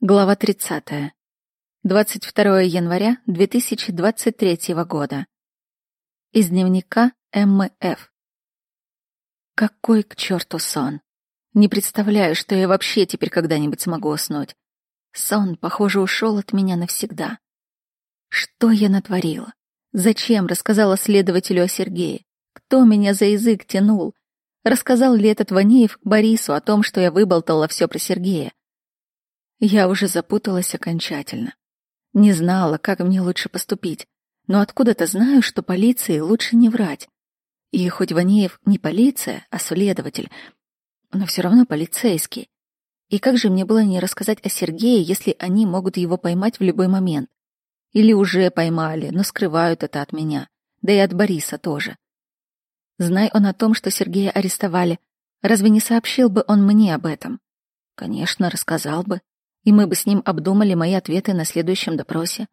Глава 30. 22 января 2023 года. Из дневника Эммы Ф. Какой к черту сон? Не представляю, что я вообще теперь когда-нибудь смогу уснуть. Сон, похоже, ушел от меня навсегда. Что я натворила? Зачем рассказала следователю о Сергее? Кто меня за язык тянул? Рассказал ли этот Ванеев Борису о том, что я выболтала все про Сергея? Я уже запуталась окончательно. Не знала, как мне лучше поступить, но откуда-то знаю, что полиции лучше не врать. И хоть Ванеев не полиция, а следователь, но все равно полицейский. И как же мне было не рассказать о Сергее, если они могут его поймать в любой момент? Или уже поймали, но скрывают это от меня, да и от Бориса тоже. Знай он о том, что Сергея арестовали, разве не сообщил бы он мне об этом? Конечно, рассказал бы и мы бы с ним обдумали мои ответы на следующем допросе.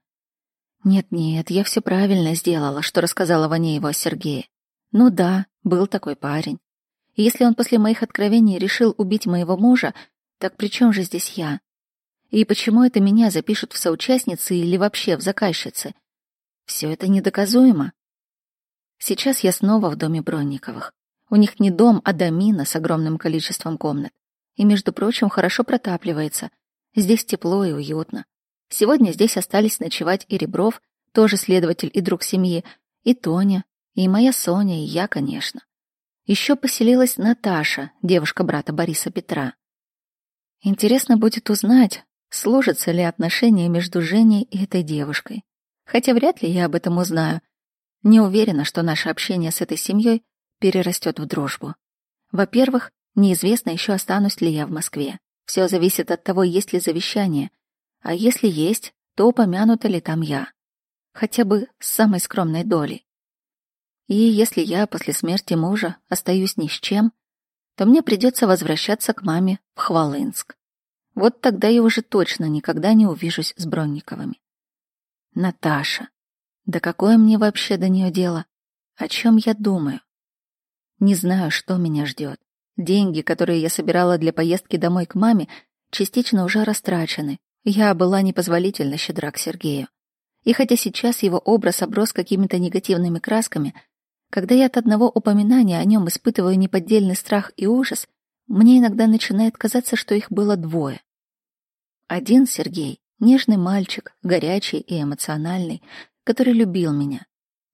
Нет-нет, я все правильно сделала, что рассказала Ванееву о Сергее. Ну да, был такой парень. И если он после моих откровений решил убить моего мужа, так при чем же здесь я? И почему это меня запишут в соучастницы или вообще в заказчицы? Все это недоказуемо. Сейчас я снова в доме Бронниковых. У них не дом, а домина с огромным количеством комнат. И, между прочим, хорошо протапливается — Здесь тепло и уютно. Сегодня здесь остались ночевать и Ребров, тоже следователь и друг семьи, и Тоня, и моя Соня, и я, конечно. Еще поселилась Наташа, девушка брата Бориса Петра. Интересно будет узнать, сложатся ли отношения между Женей и этой девушкой. Хотя вряд ли я об этом узнаю. Не уверена, что наше общение с этой семьей перерастет в дружбу. Во-первых, неизвестно еще останусь ли я в Москве. Все зависит от того, есть ли завещание. А если есть, то упомянута ли там я. Хотя бы с самой скромной долей. И если я после смерти мужа остаюсь ни с чем, то мне придется возвращаться к маме в Хвалынск. Вот тогда я уже точно никогда не увижусь с Бронниковыми. Наташа. Да какое мне вообще до нее дело? О чем я думаю? Не знаю, что меня ждет. Деньги, которые я собирала для поездки домой к маме, частично уже растрачены. Я была непозволительно щедра к Сергею. И хотя сейчас его образ оброс какими-то негативными красками, когда я от одного упоминания о нем испытываю неподдельный страх и ужас, мне иногда начинает казаться, что их было двое. Один Сергей, нежный мальчик, горячий и эмоциональный, который любил меня,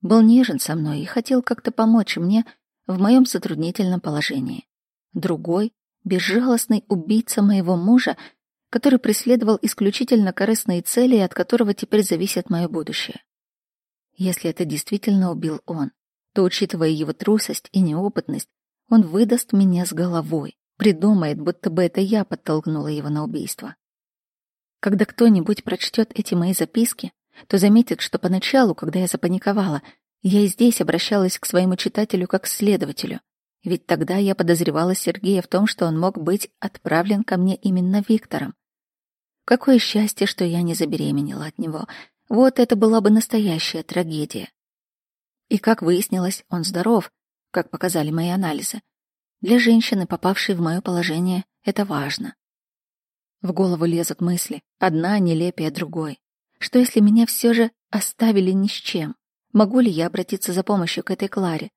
был нежен со мной и хотел как-то помочь мне в моем затруднительном положении. Другой — безжалостный убийца моего мужа, который преследовал исключительно корыстные цели и от которого теперь зависит мое будущее. Если это действительно убил он, то, учитывая его трусость и неопытность, он выдаст меня с головой, придумает, будто бы это я подтолкнула его на убийство. Когда кто-нибудь прочтет эти мои записки, то заметит, что поначалу, когда я запаниковала, я и здесь обращалась к своему читателю как к следователю, ведь тогда я подозревала Сергея в том, что он мог быть отправлен ко мне именно Виктором. Какое счастье, что я не забеременела от него. Вот это была бы настоящая трагедия. И как выяснилось, он здоров, как показали мои анализы. Для женщины, попавшей в мое положение, это важно. В голову лезут мысли, одна нелепее другой. Что если меня все же оставили ни с чем? Могу ли я обратиться за помощью к этой Кларе?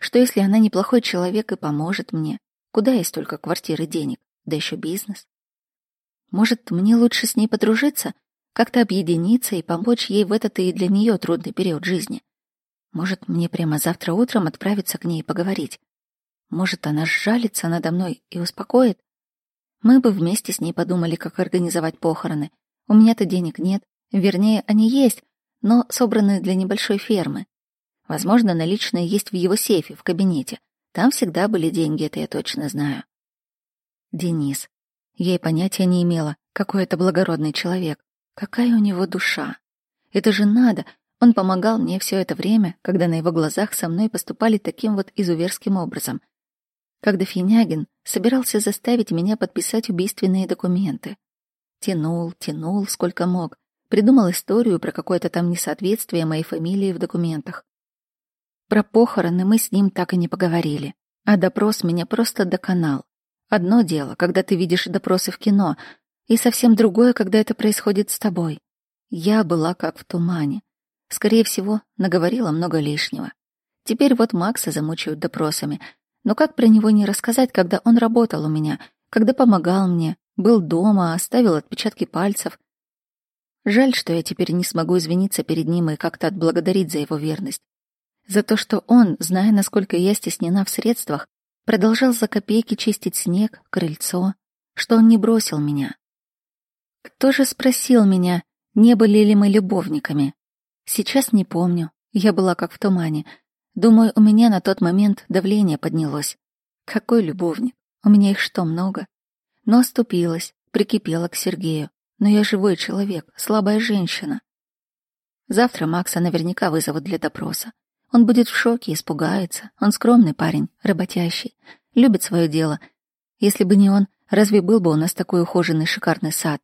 Что если она неплохой человек и поможет мне? Куда есть только квартиры денег? Да еще бизнес. Может, мне лучше с ней подружиться? Как-то объединиться и помочь ей в этот и для нее трудный период жизни? Может, мне прямо завтра утром отправиться к ней и поговорить? Может, она сжалится надо мной и успокоит? Мы бы вместе с ней подумали, как организовать похороны. У меня-то денег нет. Вернее, они есть, но собраны для небольшой фермы. Возможно, наличные есть в его сейфе, в кабинете. Там всегда были деньги, это я точно знаю. Денис. Я и понятия не имела, какой это благородный человек. Какая у него душа. Это же надо. Он помогал мне все это время, когда на его глазах со мной поступали таким вот изуверским образом. Когда Финягин собирался заставить меня подписать убийственные документы. Тянул, тянул, сколько мог. Придумал историю про какое-то там несоответствие моей фамилии в документах. Про похороны мы с ним так и не поговорили, а допрос меня просто доконал. Одно дело, когда ты видишь допросы в кино, И совсем другое, когда это происходит с тобой. Я была как в тумане. Скорее всего, наговорила много лишнего. Теперь вот Макса замучают допросами. Но как про него не рассказать, когда он работал у меня, когда помогал мне, был дома, оставил отпечатки пальцев? Жаль, что я теперь не смогу извиниться перед ним и как-то отблагодарить за его верность. За то, что он, зная, насколько я стеснена в средствах, продолжал за копейки чистить снег, крыльцо, что он не бросил меня. Кто же спросил меня, не были ли мы любовниками? Сейчас не помню, я была как в тумане. Думаю, у меня на тот момент давление поднялось. Какой любовник? У меня их что, много? Но оступилась, прикипела к Сергею. Но я живой человек, слабая женщина. Завтра Макса наверняка вызовут для допроса. Он будет в шоке, испугается. Он скромный парень, работящий, любит свое дело. Если бы не он, разве был бы у нас такой ухоженный шикарный сад?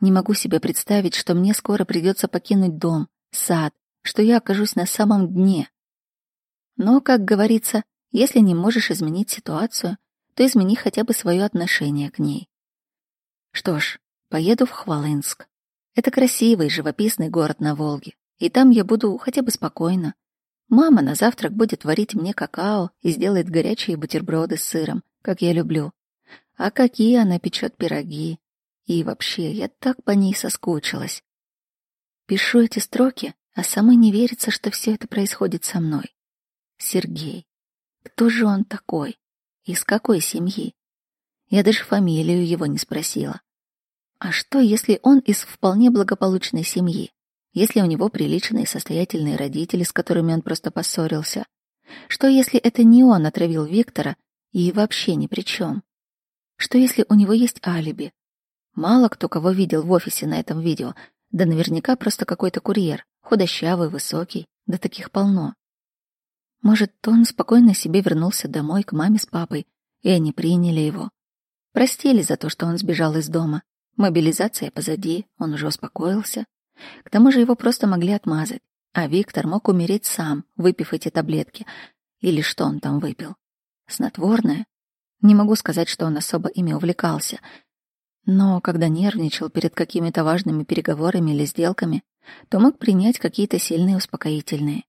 Не могу себе представить, что мне скоро придется покинуть дом, сад, что я окажусь на самом дне. Но, как говорится, если не можешь изменить ситуацию, то измени хотя бы свое отношение к ней. Что ж, поеду в Хвалынск. Это красивый, живописный город на Волге, и там я буду хотя бы спокойно. Мама на завтрак будет варить мне какао и сделает горячие бутерброды с сыром, как я люблю. А какие она печет пироги, и вообще, я так по ней соскучилась. Пишу эти строки, а самой не верится, что все это происходит со мной. Сергей. Кто же он такой? Из какой семьи? Я даже фамилию его не спросила. А что, если он из вполне благополучной семьи? Если у него приличные состоятельные родители, с которыми он просто поссорился? Что, если это не он отравил Виктора и вообще ни при чем? Что, если у него есть алиби, Мало кто кого видел в офисе на этом видео, да наверняка просто какой-то курьер, худощавый, высокий, да таких полно. Может, он спокойно себе вернулся домой к маме с папой, и они приняли его. Простили за то, что он сбежал из дома. Мобилизация позади, он уже успокоился. К тому же его просто могли отмазать, а Виктор мог умереть сам, выпив эти таблетки. Или что он там выпил? Снотворное? Не могу сказать, что он особо ими увлекался — но когда нервничал перед какими-то важными переговорами или сделками, то мог принять какие-то сильные успокоительные.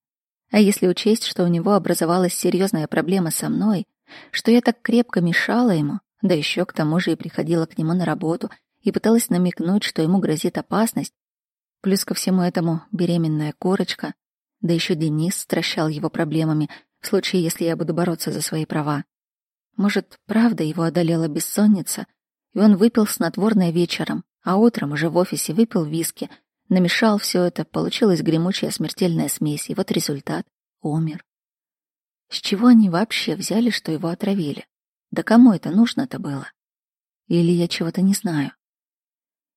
А если учесть, что у него образовалась серьезная проблема со мной, что я так крепко мешала ему, да еще к тому же и приходила к нему на работу и пыталась намекнуть, что ему грозит опасность, плюс ко всему этому беременная корочка, да еще Денис стращал его проблемами в случае, если я буду бороться за свои права. Может, правда его одолела бессонница — и он выпил снотворное вечером, а утром уже в офисе выпил виски, намешал все это, получилась гремучая смертельная смесь, и вот результат — умер. С чего они вообще взяли, что его отравили? Да кому это нужно-то было? Или я чего-то не знаю?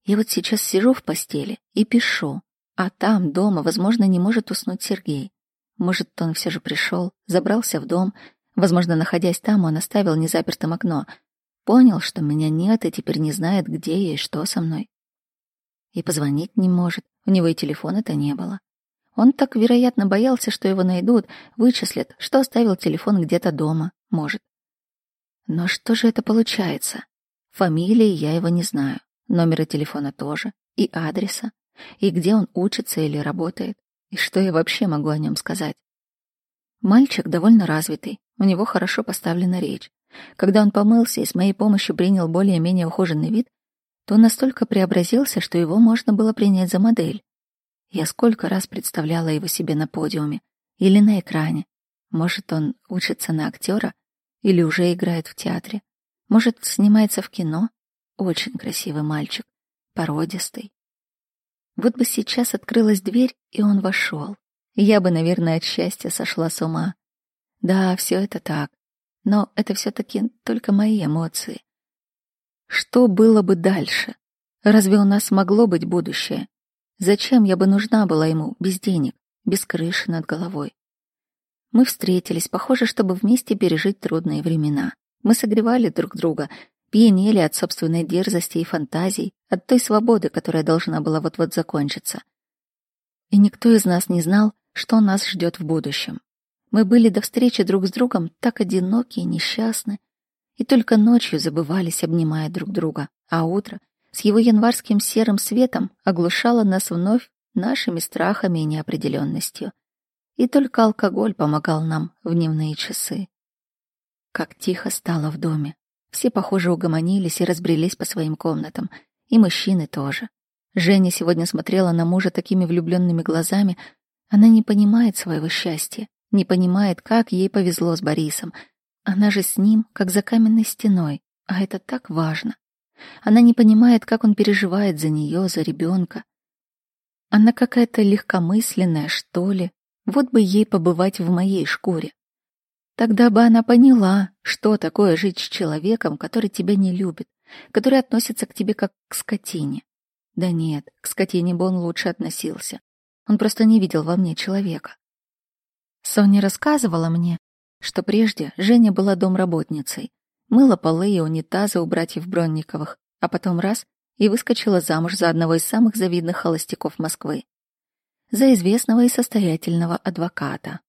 Я вот сейчас сижу в постели и пишу, а там, дома, возможно, не может уснуть Сергей. Может, он все же пришел, забрался в дом, возможно, находясь там, он оставил незапертым окно — Понял, что меня нет и теперь не знает, где я и что со мной. И позвонить не может, у него и телефона-то не было. Он так, вероятно, боялся, что его найдут, вычислят, что оставил телефон где-то дома, может. Но что же это получается? Фамилии я его не знаю, номера телефона тоже, и адреса, и где он учится или работает, и что я вообще могу о нем сказать. Мальчик довольно развитый, у него хорошо поставлена речь. Когда он помылся и с моей помощью принял более-менее ухоженный вид, то настолько преобразился, что его можно было принять за модель. Я сколько раз представляла его себе на подиуме или на экране. Может, он учится на актера или уже играет в театре. Может, снимается в кино. Очень красивый мальчик, породистый. Вот бы сейчас открылась дверь, и он вошел. Я бы, наверное, от счастья сошла с ума. Да, все это так. Но это все-таки только мои эмоции. Что было бы дальше? Разве у нас могло быть будущее? Зачем я бы нужна была ему без денег, без крыши над головой? Мы встретились, похоже, чтобы вместе пережить трудные времена. Мы согревали друг друга, пьянели от собственной дерзости и фантазий, от той свободы, которая должна была вот-вот закончиться. И никто из нас не знал, что нас ждет в будущем. Мы были до встречи друг с другом так одиноки и несчастны, и только ночью забывались, обнимая друг друга, а утро с его январским серым светом оглушала нас вновь нашими страхами и неопределенностью. И только алкоголь помогал нам в дневные часы. Как тихо стало в доме. Все, похоже, угомонились и разбрелись по своим комнатам. И мужчины тоже. Женя сегодня смотрела на мужа такими влюбленными глазами. Она не понимает своего счастья, не понимает, как ей повезло с Борисом. Она же с ним, как за каменной стеной, а это так важно. Она не понимает, как он переживает за нее, за ребенка. Она какая-то легкомысленная, что ли. Вот бы ей побывать в моей шкуре. Тогда бы она поняла, что такое жить с человеком, который тебя не любит, который относится к тебе как к скотине. Да нет, к скотине бы он лучше относился. Он просто не видел во мне человека. Соня рассказывала мне, что прежде Женя была домработницей, мыла полы и унитазы у братьев Бронниковых, а потом раз и выскочила замуж за одного из самых завидных холостяков Москвы. За известного и состоятельного адвоката.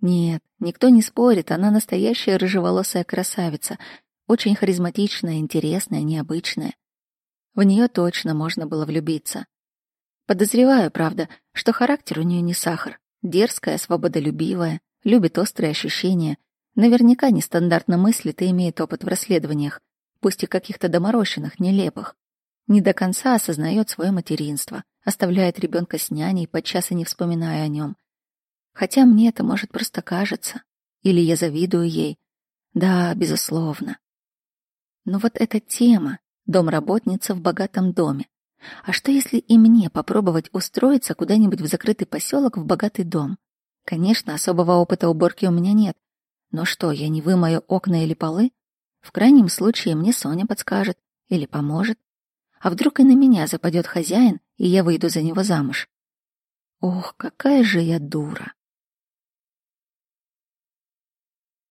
Нет, никто не спорит, она настоящая рыжеволосая красавица, очень харизматичная, интересная, необычная. В нее точно можно было влюбиться. Подозреваю, правда, что характер у нее не сахар. Дерзкая, свободолюбивая, любит острые ощущения. Наверняка нестандартно мыслит и имеет опыт в расследованиях, пусть и каких-то доморощенных, нелепых. Не до конца осознает свое материнство, оставляет ребенка с няней, подчас и не вспоминая о нем. Хотя мне это, может, просто кажется. Или я завидую ей. Да, безусловно. Но вот эта тема, домработница в богатом доме. А что если и мне попробовать устроиться куда-нибудь в закрытый поселок в богатый дом? Конечно, особого опыта уборки у меня нет. Но что, я не вымою окна или полы? В крайнем случае мне Соня подскажет или поможет. А вдруг и на меня западет хозяин, и я выйду за него замуж? Ох, какая же я дура!